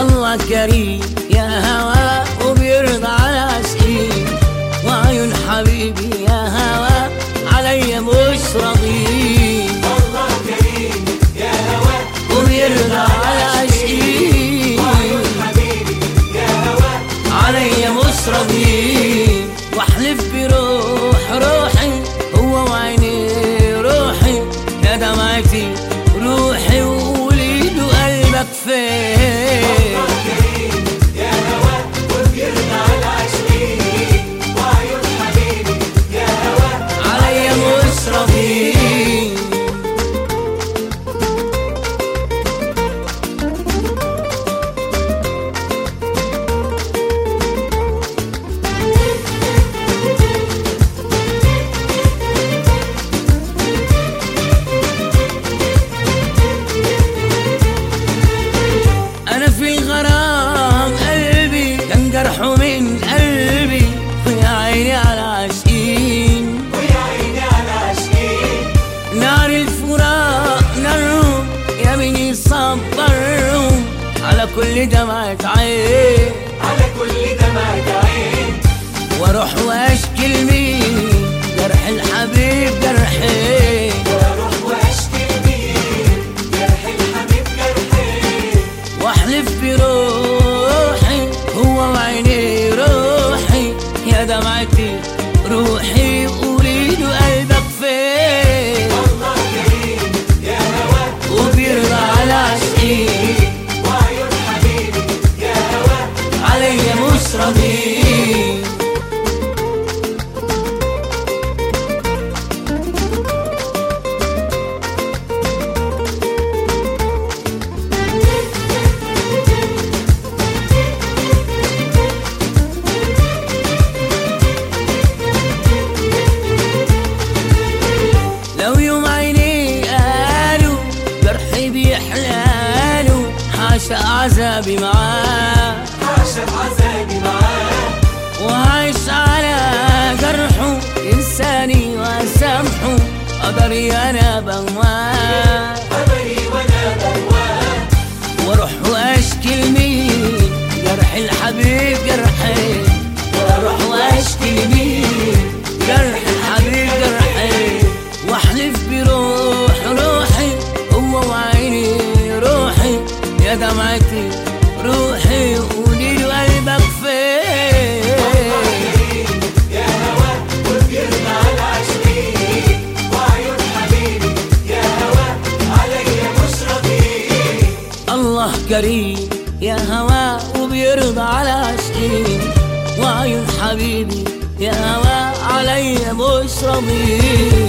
الله كريم يا هوى لو يوم عيني قالوا برحي بيحلالوا حاشا عذابي معاه. وحشة عزاقي معاه وعايش على جرحه ينساني واسامحه قدري أنا بواه قدري وأنا بواه وأروح واشكي لمين جرح الحبيب جرحي. وأروح واشكي لمين جرح الحبيب جرحي. وأحلف بروح روحي هو وعيني روحي. يا دمعتي كريم يا هوا وبيرضى على عشقين وعيون حبيبي يا هوا عليا مش رميم